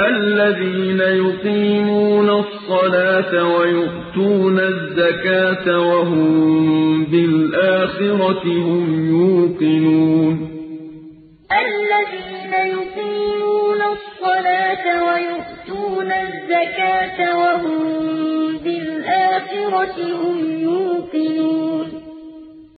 الَّذِينَ يُقِيمُونَ الصَّلَاةَ وَيُؤْتُونَ الزَّكَاةَ وَهُم بِالْآخِرَةِ هُمْ يُوقِنُونَ. الَّذِينَ يُقِيمُونَ الصَّلَاةَ وَيُؤْتُونَ الزَّكَاةَ وَهُم بِالْآخِرَةِ هُمْ يُوقِنُونَ.